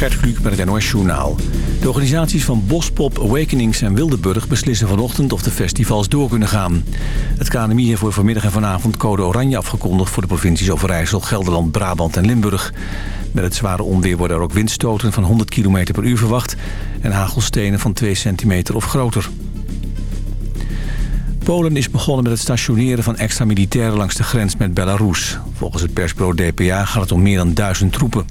Gert Kluk met het NOS Journaal. De organisaties van Bospop, Awakenings en Wildeburg beslissen vanochtend of de festivals door kunnen gaan. Het KNMI heeft voor vanmiddag en vanavond code oranje afgekondigd... voor de provincies Overijssel, Gelderland, Brabant en Limburg. Met het zware onweer worden er ook windstoten van 100 km per uur verwacht... en hagelstenen van 2 centimeter of groter. Polen is begonnen met het stationeren van extra militairen langs de grens met Belarus. Volgens het persbureau DPA gaat het om meer dan duizend troepen.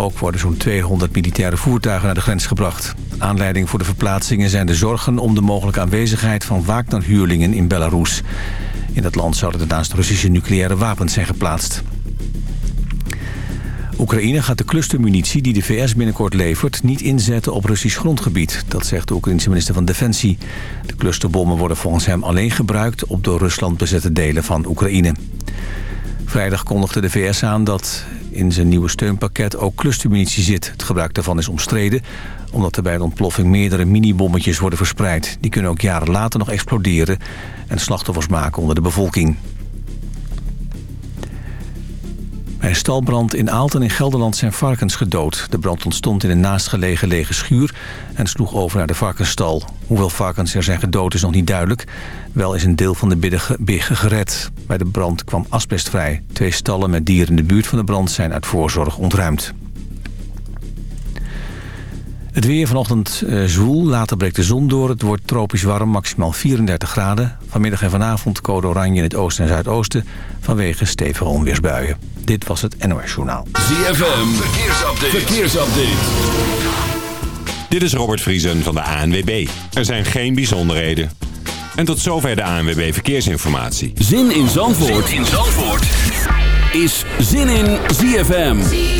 Ook worden zo'n 200 militaire voertuigen naar de grens gebracht. Aanleiding voor de verplaatsingen zijn de zorgen om de mogelijke aanwezigheid van Wagner-huurlingen in Belarus. In dat land zouden daarnaast Russische nucleaire wapens zijn geplaatst. Oekraïne gaat de clustermunitie die de VS binnenkort levert... niet inzetten op Russisch grondgebied. Dat zegt de Oekraïnse minister van Defensie. De clusterbommen worden volgens hem alleen gebruikt... op door Rusland bezette delen van Oekraïne. Vrijdag kondigde de VS aan dat in zijn nieuwe steunpakket ook clustermunitie zit. Het gebruik daarvan is omstreden, omdat er bij de ontploffing meerdere minibommetjes worden verspreid. Die kunnen ook jaren later nog exploderen en slachtoffers maken onder de bevolking. Bij een stalbrand in Aalten in Gelderland zijn varkens gedood. De brand ontstond in een naastgelegen lege schuur en sloeg over naar de varkensstal. Hoeveel varkens er zijn gedood is nog niet duidelijk. Wel is een deel van de biggen gered. Bij de brand kwam asbest vrij. Twee stallen met dieren in de buurt van de brand zijn uit voorzorg ontruimd. Het weer vanochtend uh, zwoel, later breekt de zon door. Het wordt tropisch warm, maximaal 34 graden. Vanmiddag en vanavond code oranje in het oosten en zuidoosten... vanwege stevige onweersbuien. Dit was het NOS Journaal. ZFM, verkeersupdate. verkeersupdate. Dit is Robert Vriesen van de ANWB. Er zijn geen bijzonderheden. En tot zover de ANWB Verkeersinformatie. Zin in Zandvoort, zin in Zandvoort. is Zin in ZFM.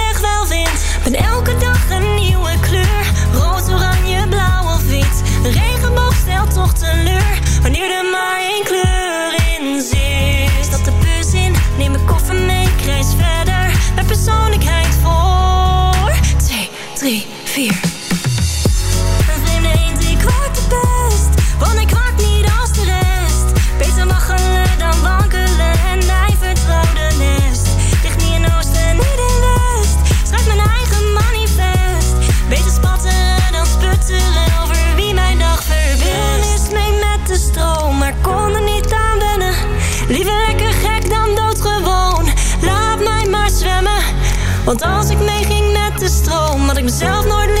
Want als ik mee ging met de stroom, had ik mezelf nooit.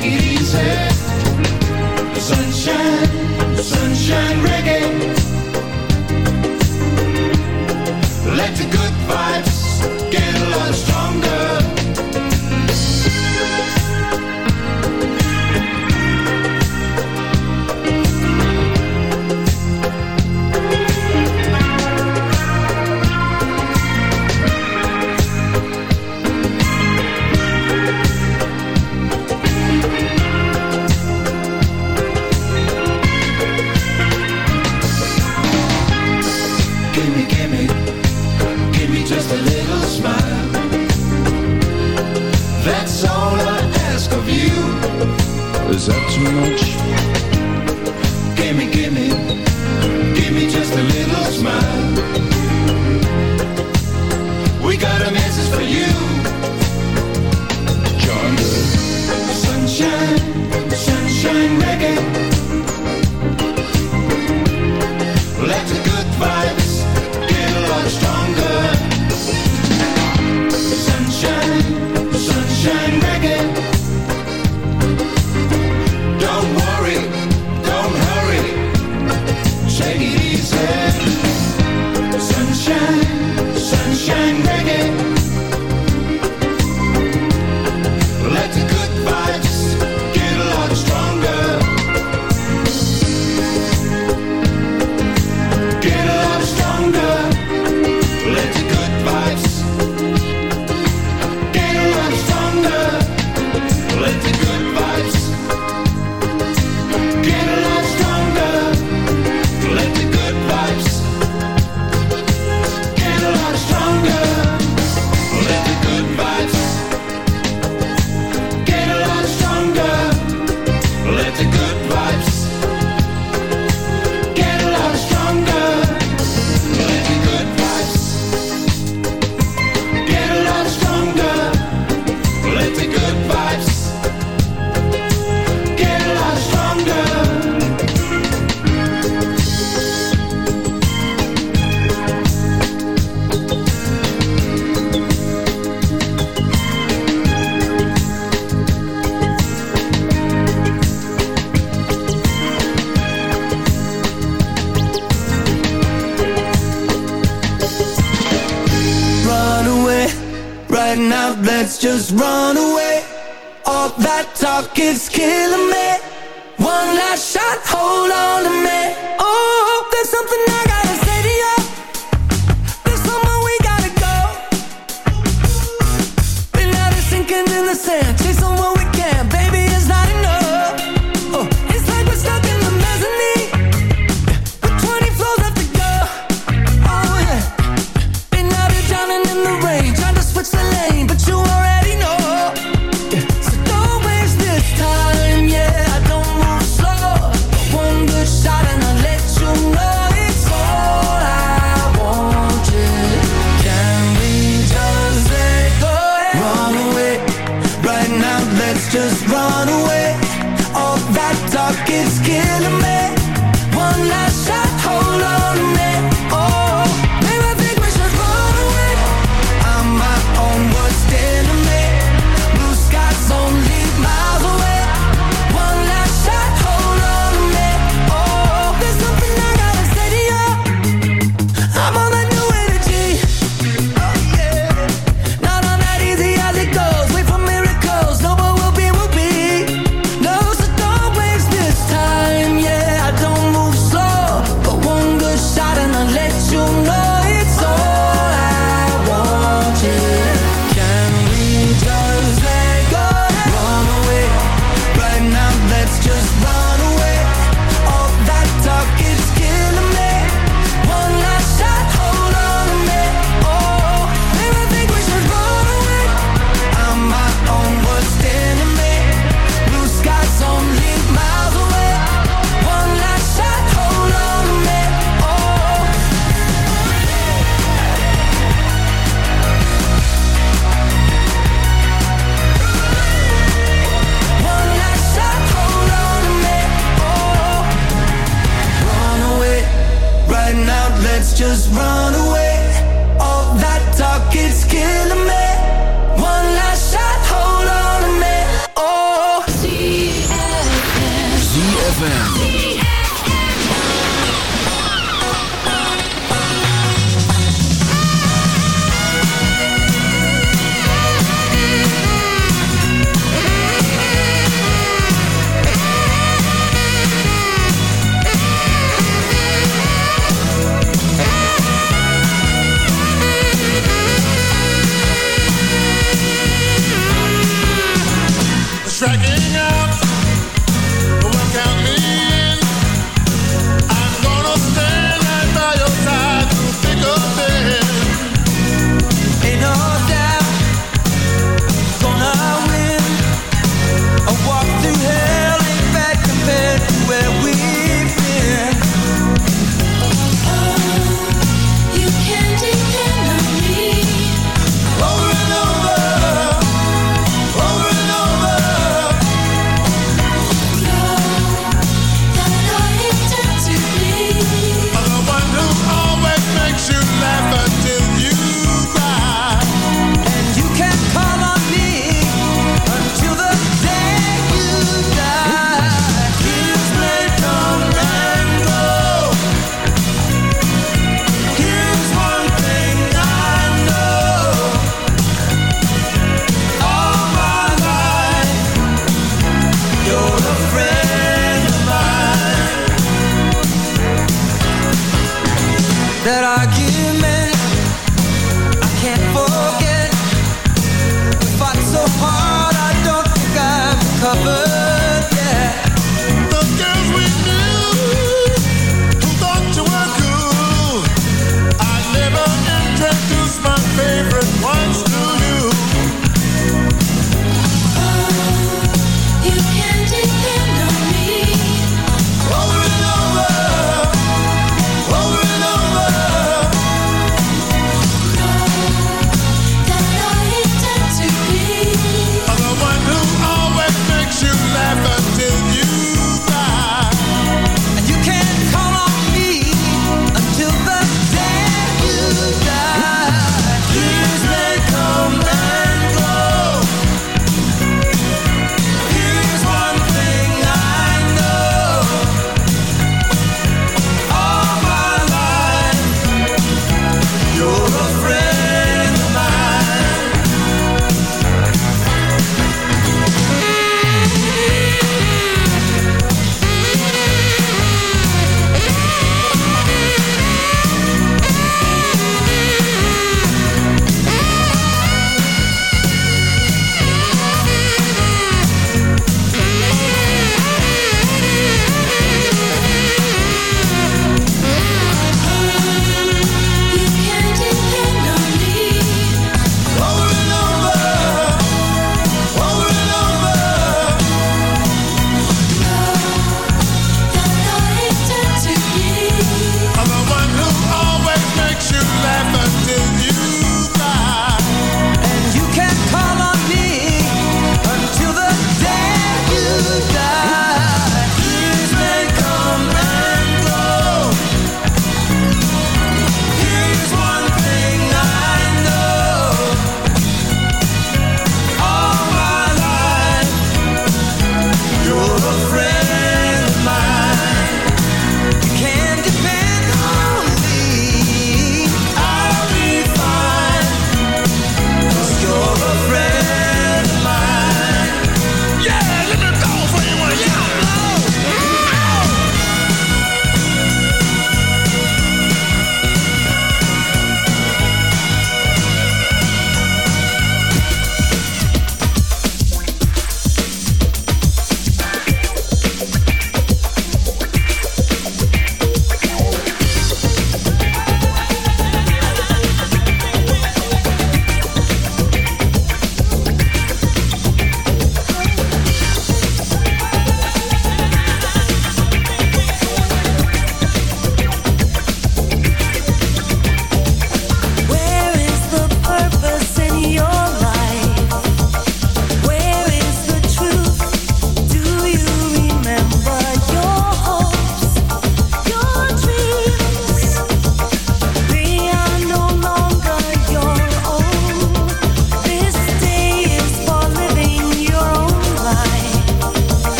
Thank you.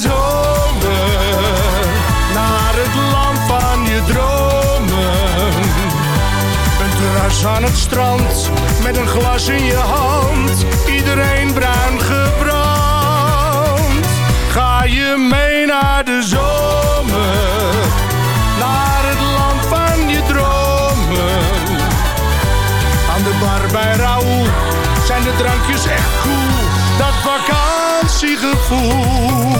zomer, naar het land van je dromen. Een terras aan het strand, met een glas in je hand, iedereen bruin gebrand. Ga je mee naar de zomer, naar het land van je dromen. Aan de bar bij Raoul zijn de drankjes echt cool, dat vakantiegevoel.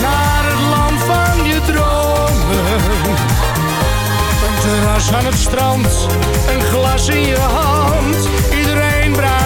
naar het land van je dromen. Een terras aan het strand, een glas in je hand, iedereen bruin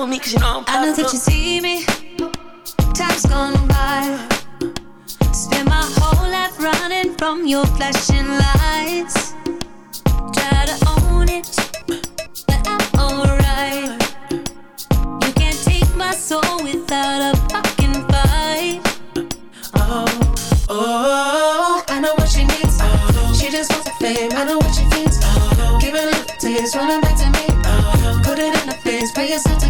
Daddy fuck on me cause you know I'm popular. I know that you see me. Time's gone by. Spend my whole life running from your flashing lights. Try to own it, but I'm alright. You can't take my soul without a fucking fight. Oh, oh, I know what she needs. Oh, she just wants the fame. I know what she thinks. Oh, give it a little taste, running back to me. Oh, put it in the face, pay yourself to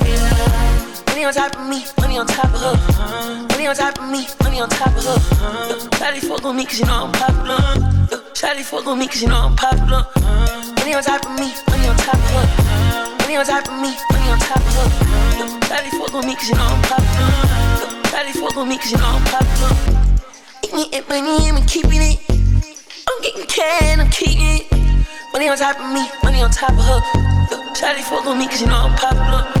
Money on top of me, money on top of her. Money on top of me, money on top of her. Shawty fuck on me cause you know I'm popular. Shawty fuck on me cause you know I'm popular. Money on top of me, money on top of her. Money on top of me, money on top of her. Shawty fuck on me cause you know I'm popular. Shawty fuck on me cause you know I'm popular. Eating it, money, I'm keeping it. I'm getting can, I'm keeping it. Money on top of me, money on top of her. Shawty fuck on me cause you know I'm popular.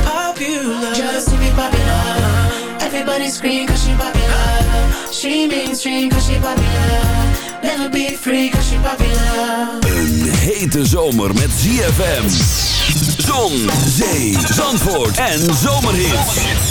Just to be popular. Everybody scream cause she popular. She mainstream cause she popular. Never be free cause she popular. Een hete zomer met ZFM. Zon, zee, zandvoort en zomerhits.